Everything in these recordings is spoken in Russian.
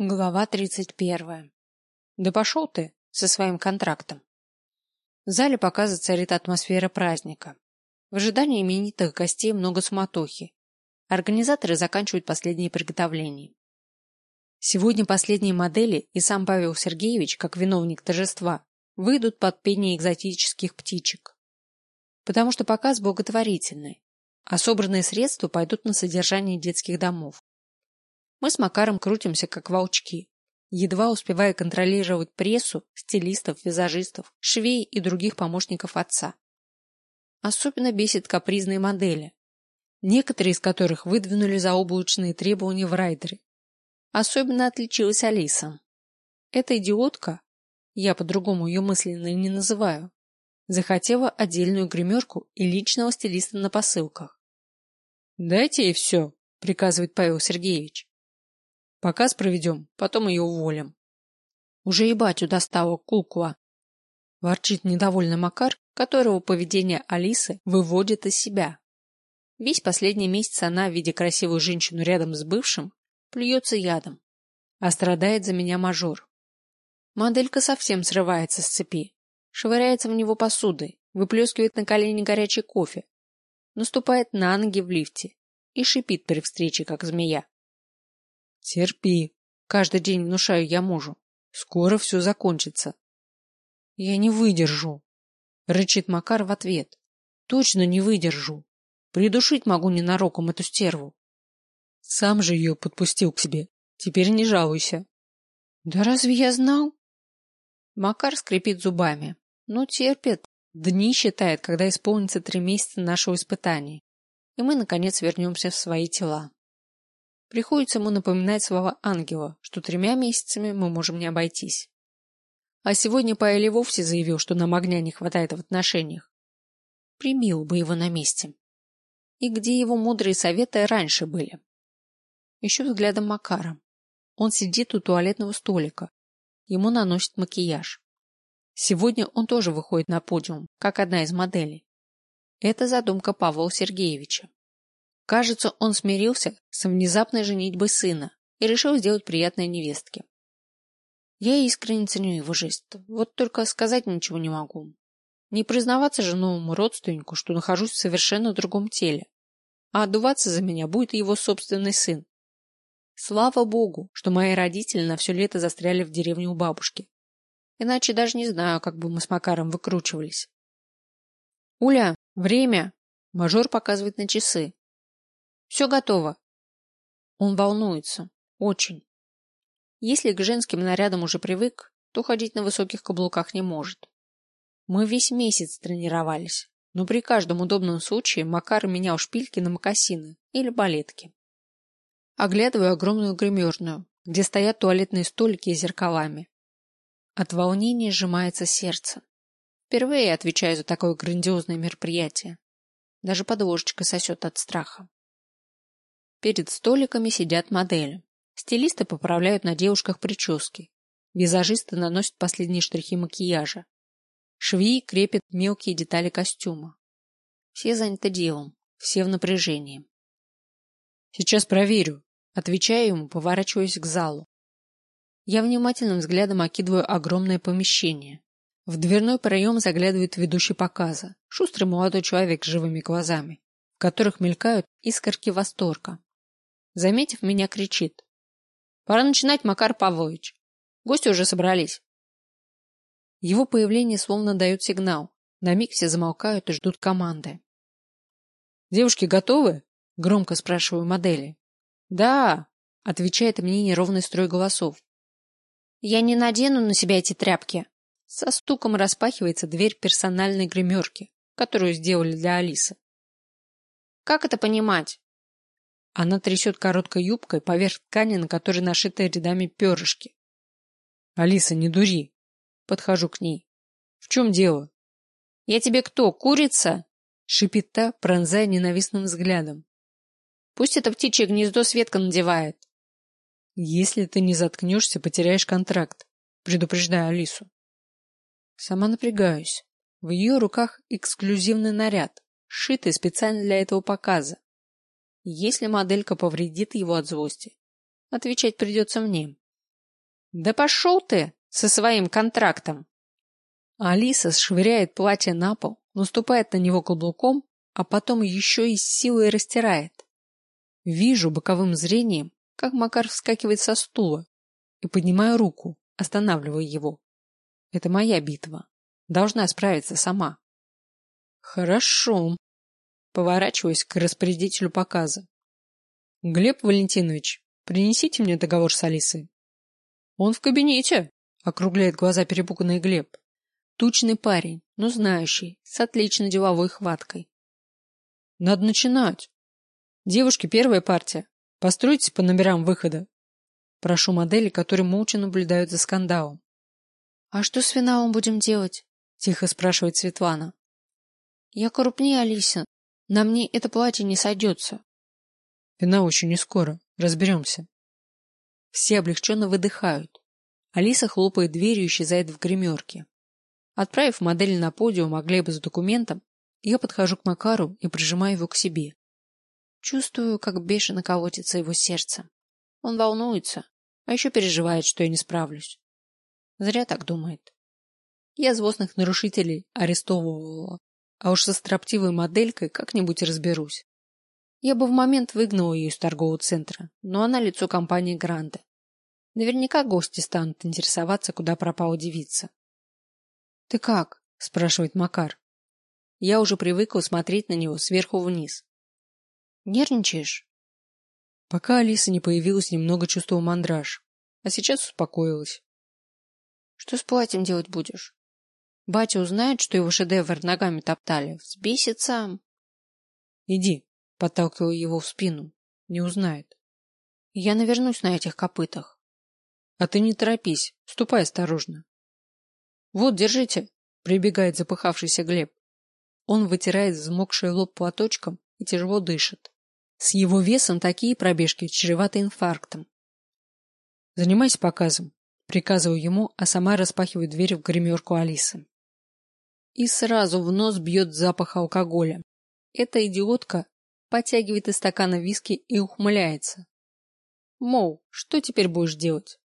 Глава тридцать первая. Да пошел ты со своим контрактом. В зале показа царит атмосфера праздника. В ожидании именитых гостей много суматохи. Организаторы заканчивают последние приготовления. Сегодня последние модели и сам Павел Сергеевич, как виновник торжества, выйдут под пение экзотических птичек. Потому что показ благотворительный, а собранные средства пойдут на содержание детских домов. Мы с Макаром крутимся, как волчки, едва успевая контролировать прессу, стилистов, визажистов, швей и других помощников отца. Особенно бесит капризные модели, некоторые из которых выдвинули заоблачные требования в райдере. Особенно отличилась Алиса. Эта идиотка, я по-другому ее мысленно не называю, захотела отдельную гримерку и личного стилиста на посылках. «Дайте ей все», — приказывает Павел Сергеевич. Показ проведем, потом ее уволим. Уже и батю достала кукла. Ворчит недовольный Макар, которого поведение Алисы выводит из себя. Весь последний месяц она, видя красивую женщину рядом с бывшим, плюется ядом. А страдает за меня мажор. Моделька совсем срывается с цепи, швыряется в него посудой, выплескивает на колени горячий кофе, наступает на ноги в лифте и шипит при встрече, как змея. Терпи. Каждый день внушаю я мужу. Скоро все закончится. Я не выдержу. Рычит Макар в ответ. Точно не выдержу. Придушить могу ненароком эту стерву. Сам же ее подпустил к себе. Теперь не жалуйся. Да разве я знал? Макар скрипит зубами. Ну, терпит. Дни считает, когда исполнится три месяца нашего испытания. И мы, наконец, вернемся в свои тела. Приходится ему напоминать слова ангела, что тремя месяцами мы можем не обойтись. А сегодня Паэль вовсе заявил, что нам огня не хватает в отношениях. Примил бы его на месте. И где его мудрые советы раньше были? Еще взглядом Макара. Он сидит у туалетного столика. Ему наносит макияж. Сегодня он тоже выходит на подиум, как одна из моделей. Это задумка Павла Сергеевича. Кажется, он смирился с внезапной женитьбой сына и решил сделать приятное невестке. Я искренне ценю его жест, вот только сказать ничего не могу. Не признаваться же новому родственнику, что нахожусь в совершенно другом теле, а отдуваться за меня будет его собственный сын. Слава богу, что мои родители на все лето застряли в деревне у бабушки. Иначе даже не знаю, как бы мы с Макаром выкручивались. Уля, время! Мажор показывает на часы. Все готово. Он волнуется. Очень. Если к женским нарядам уже привык, то ходить на высоких каблуках не может. Мы весь месяц тренировались, но при каждом удобном случае Макар менял шпильки на мокасины или балетки. Оглядываю огромную гримерную, где стоят туалетные столики с зеркалами. От волнения сжимается сердце. Впервые отвечаю за такое грандиозное мероприятие. Даже подложечка сосет от страха. Перед столиками сидят модели. Стилисты поправляют на девушках прически. Визажисты наносят последние штрихи макияжа. Швеи крепят мелкие детали костюма. Все заняты делом, все в напряжении. Сейчас проверю, отвечаю ему, поворачиваясь к залу. Я внимательным взглядом окидываю огромное помещение. В дверной проем заглядывает ведущий показа, шустрый молодой человек с живыми глазами, в которых мелькают искорки восторга. Заметив меня, кричит. Пора начинать, Макар Павлович. Гости уже собрались. Его появление словно дает сигнал. На миг все замолкают и ждут команды. Девушки готовы? Громко спрашиваю модели. Да, отвечает мне неровный строй голосов. Я не надену на себя эти тряпки. Со стуком распахивается дверь персональной гримерки, которую сделали для Алисы. Как это понимать? Она трясет короткой юбкой поверх ткани, на которой нашиты рядами перышки. Алиса, не дури. Подхожу к ней. В чем дело? Я тебе кто, курица? Шипит та, пронзая ненавистным взглядом. Пусть это птичье гнездо Светка надевает. Если ты не заткнешься, потеряешь контракт. Предупреждаю Алису. Сама напрягаюсь. В ее руках эксклюзивный наряд, сшитый специально для этого показа. Если моделька повредит его от злости, отвечать придется мне. Да пошел ты со своим контрактом. Алиса швыряет платье на пол, наступает на него каблуком, а потом еще и с силой растирает. Вижу боковым зрением, как Макар вскакивает со стула и поднимаю руку, останавливая его. Это моя битва. Должна справиться сама. Хорошо. Поворачиваюсь к распорядителю показа. Глеб Валентинович, принесите мне договор с Алисой. Он в кабинете, округляет глаза перепуганный Глеб. Тучный парень, но знающий, с отличной деловой хваткой. Надо начинать. Девушки, первая партия. Постройтесь по номерам выхода. Прошу модели, которые молча наблюдают за скандалом. А что с финалом будем делать? Тихо спрашивает Светлана. Я крупнее Алиса. На мне это платье не сойдется. Финал еще не скоро. Разберемся. Все облегченно выдыхают. Алиса хлопает дверью и исчезает в гримерке. Отправив модель на подиум, а Глеба с документом, я подхожу к Макару и прижимаю его к себе. Чувствую, как бешено колотится его сердце. Он волнуется, а еще переживает, что я не справлюсь. Зря так думает. Я злостных нарушителей арестовывала, а уж со строптивой моделькой как-нибудь разберусь. Я бы в момент выгнала ее из торгового центра, но она лицо компании Гранды. Наверняка гости станут интересоваться, куда пропала девица. — Ты как? — спрашивает Макар. Я уже привыкла смотреть на него сверху вниз. — Нервничаешь? Пока Алиса не появилась, немного чувствовал мандраж, а сейчас успокоилась. — Что с платьем делать будешь? Батя узнает, что его шедевр ногами топтали, взбесится. — Иди, — подталкиваю его в спину. Не узнает. — Я навернусь на этих копытах. А ты не торопись, ступай осторожно. Вот, держите, прибегает запыхавшийся Глеб. Он вытирает взмокший лоб платочком и тяжело дышит. С его весом такие пробежки чреваты инфарктом. Занимайся показом, приказываю ему, а сама распахиваю дверь в гримерку Алисы. И сразу в нос бьет запах алкоголя. Эта идиотка потягивает из стакана виски и ухмыляется. Мол, что теперь будешь делать?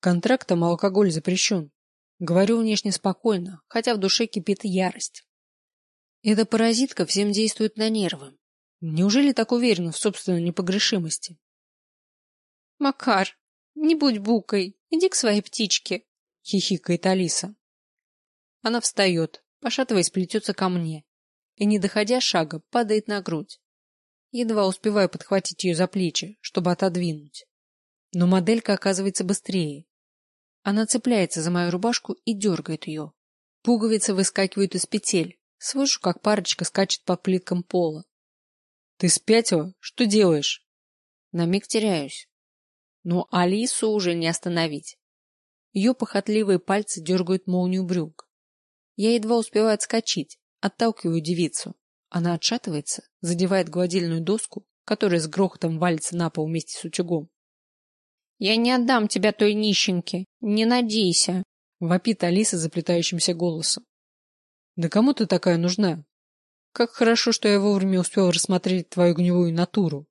Контрактом алкоголь запрещен. Говорю внешне спокойно, хотя в душе кипит ярость. Эта паразитка всем действует на нервы. Неужели так уверена в собственной непогрешимости? Макар, не будь букой, иди к своей птичке, хихикает Алиса. Она встает, пошатываясь, плетется ко мне и, не доходя шага, падает на грудь. Едва успеваю подхватить ее за плечи, чтобы отодвинуть. Но моделька оказывается быстрее она цепляется за мою рубашку и дергает ее. Пуговицы выскакивают из петель. Слышу, как парочка скачет по плиткам пола. Ты спятила? Что делаешь? На миг теряюсь. Но Алису уже не остановить. Ее похотливые пальцы дергают молнию брюк. Я едва успеваю отскочить, отталкиваю девицу. Она отшатывается, задевает гладильную доску, которая с грохотом валится на пол вместе с утюгом. Я не отдам тебя той нищенке. Не надейся, вопит Алиса заплетающимся голосом. Да кому ты такая нужна? Как хорошо, что я вовремя успел рассмотреть твою гневую натуру.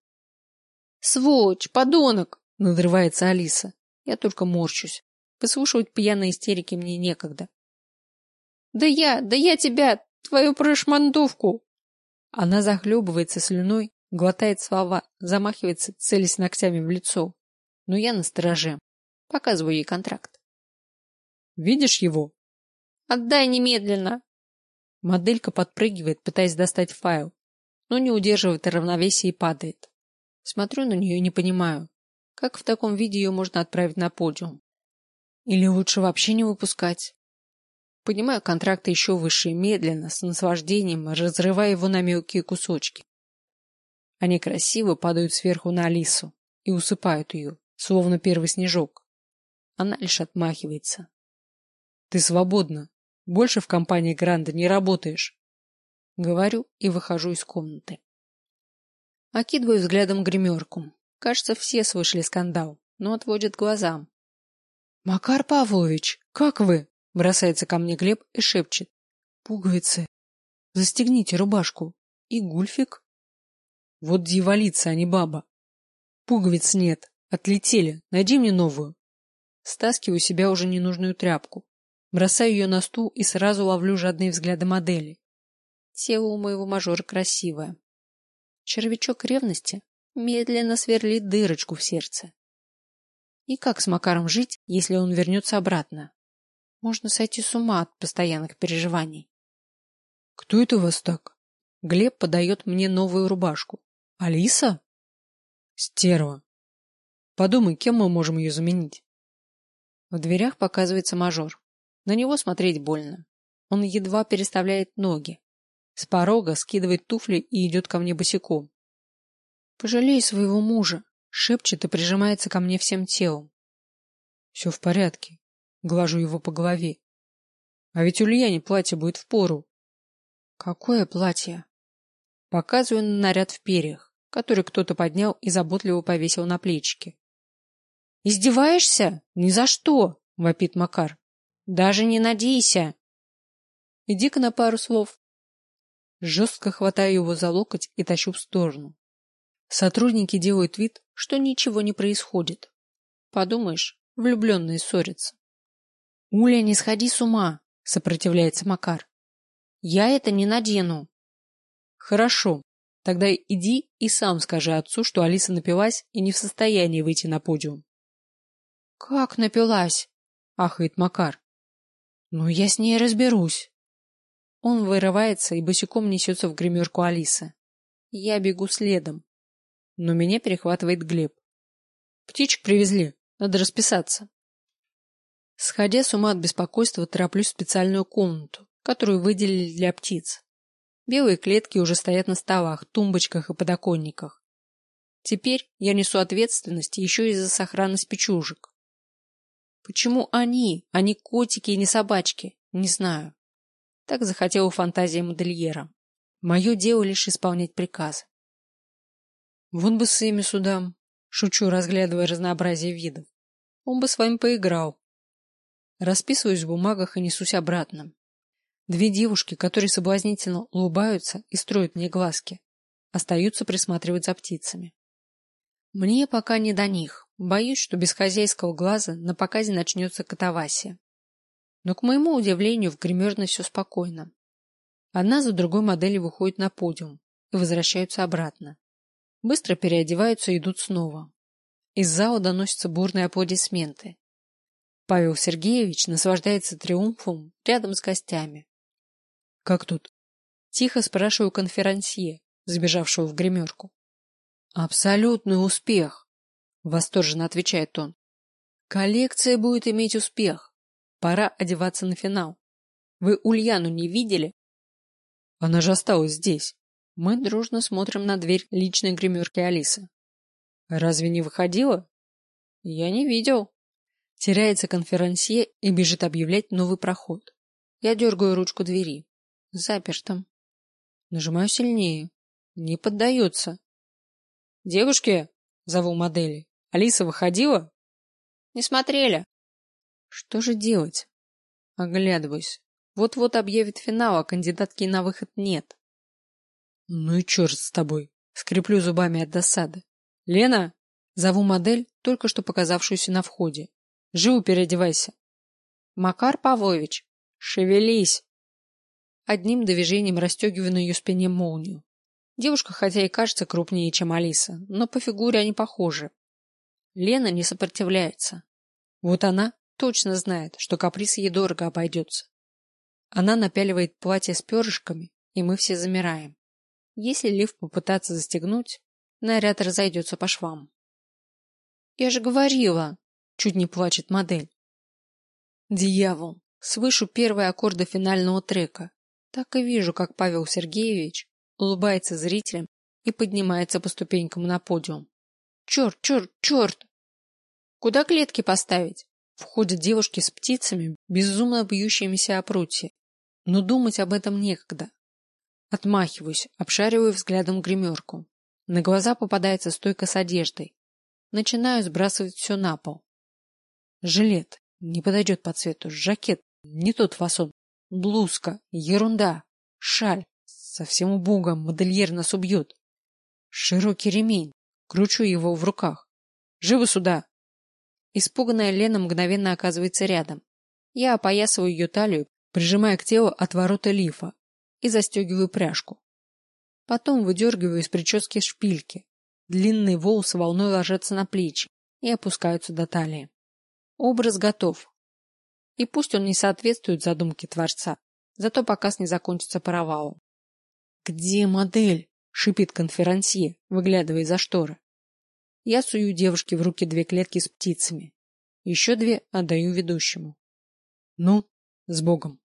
Сволочь, подонок, надрывается Алиса. Я только морщусь. Выслушивать пьяные истерики мне некогда. Да я, да я тебя, твою прошмандовку. Она захлебывается слюной, глотает слова, замахивается, целясь ногтями в лицо но я на стороже. Показываю ей контракт. Видишь его? Отдай немедленно. Моделька подпрыгивает, пытаясь достать файл, но не удерживает равновесие и падает. Смотрю на нее и не понимаю, как в таком виде ее можно отправить на подиум. Или лучше вообще не выпускать. Поднимаю контракты еще выше медленно, с наслаждением, разрывая его на мелкие кусочки. Они красиво падают сверху на Алису и усыпают ее словно первый снежок. Она лишь отмахивается. Ты свободна. Больше в компании Гранда не работаешь. Говорю и выхожу из комнаты. Окидываю взглядом гримерку. Кажется, все слышали скандал, но отводят глазам. Макар Павлович, как вы? Бросается ко мне Глеб и шепчет. Пуговицы. Застегните рубашку. И гульфик. Вот дьяволица, а не баба. Пуговиц нет. Отлетели. Найди мне новую. стаскиваю себя уже ненужную тряпку, бросаю ее на стул и сразу ловлю жадные взгляды модели. Тело у моего мажора красивое. Червячок ревности медленно сверлит дырочку в сердце. И как с Макаром жить, если он вернется обратно? Можно сойти с ума от постоянных переживаний. — Кто это вас так? Глеб подает мне новую рубашку. — Алиса? — Стерва. Подумай, кем мы можем ее заменить? В дверях показывается мажор. На него смотреть больно. Он едва переставляет ноги. С порога скидывает туфли и идет ко мне босиком. Пожалей своего мужа, шепчет и прижимается ко мне всем телом. Все в порядке. Глажу его по голове. А ведь Ульяне платье будет в пору. Какое платье? Показываю на наряд в перьях, который кто-то поднял и заботливо повесил на плечики. Издеваешься? Ни за что, вопит Макар. Даже не надейся. Иди-ка на пару слов. Жестко хватаю его за локоть и тащу в сторону. Сотрудники делают вид, что ничего не происходит. Подумаешь, влюбленные ссорятся. Уля, не сходи с ума, сопротивляется Макар. Я это не надену. Хорошо. Тогда иди и сам скажи отцу, что Алиса напилась и не в состоянии выйти на подиум. Как напилась? ахает Макар. Ну, я с ней разберусь. Он вырывается и босиком несется в гримерку Алисы. Я бегу следом. Но меня перехватывает Глеб. Птичек привезли. Надо расписаться. Сходя с ума от беспокойства, тороплюсь в специальную комнату, которую выделили для птиц. Белые клетки уже стоят на столах, тумбочках и подоконниках. Теперь я несу ответственность еще и за сохранность печужек. Почему они, а не котики и не собачки? Не знаю. Так захотела фантазия модельера. Мое дело лишь исполнять приказы. Вон бы с ими судам, шучу, разглядывая разнообразие видов. Он бы с вами поиграл. Расписываюсь в бумагах и несусь обратно. Две девушки, которые соблазнительно улыбаются и строят мне глазки, остаются присматривать за птицами. Мне пока не до них. Боюсь, что без хозяйского глаза на показе начнется катавасия. Но, к моему удивлению, в гримерной все спокойно. Одна за другой модели выходят на подиум и возвращаются обратно. Быстро переодеваются и идут снова. Из зала доносятся бурные аплодисменты. Павел Сергеевич наслаждается триумфом рядом с гостями. — Как тут? — тихо спрашиваю конферансье, забежавшего в гримерку. — Абсолютный успех! Восторженно отвечает он. Коллекция будет иметь успех. Пора одеваться на финал. Вы Ульяну не видели? Она же осталась здесь. Мы дружно смотрим на дверь личной гримерки Алисы. Разве не выходила? Я не видел. Теряется конферансье и бежит объявлять новый проход. Я дергаю ручку двери. Заперто. Нажимаю сильнее. Не поддается. Девушки, зову модели. Алиса выходила? Не смотрели. Что же делать? Оглядываюсь. Вот-вот объявит финал, а кандидатки на выход нет. Ну и черт с тобой. Скреплю зубами от досады. Лена, зову модель, только что показавшуюся на входе. Живо переодевайся. Макар Павлович, шевелись. Одним движением расстегиваю на ее спине молнию. Девушка, хотя и кажется крупнее, чем Алиса, но по фигуре они похожи. Лена не сопротивляется. Вот она точно знает, что каприз ей дорого обойдется. Она напяливает платье с перышками, и мы все замираем. Если лифт попытаться застегнуть, наряд разойдется по швам. Я же говорила, чуть не плачет модель. Дьявол, слышу первые аккорды финального трека. Так и вижу, как Павел Сергеевич улыбается зрителям и поднимается по ступенькам на подиум. Черт, черт, черт! Куда клетки поставить? Входят девушки с птицами, безумно бьющимися о прутье. Но думать об этом некогда. Отмахиваюсь, обшариваю взглядом гримерку. На глаза попадается стойка с одеждой. Начинаю сбрасывать все на пол. Жилет. Не подойдет по цвету. Жакет. Не тот фасон. Блузка. Ерунда. Шаль. Совсем убого. Модельер нас убьет. Широкий ремень. Кручу его в руках. Живо сюда. Испуганная Лена мгновенно оказывается рядом. Я опоясываю ее талию, прижимая к телу от ворота лифа и застегиваю пряжку. Потом выдергиваю из прически шпильки. Длинные волосы волной ложатся на плечи и опускаются до талии. Образ готов. И пусть он не соответствует задумке Творца, зато показ не закончится провалом. «Где модель?» — шипит конферансье, выглядывая за шторы. Я сую девушке в руки две клетки с птицами. Еще две отдаю ведущему. Ну, с Богом.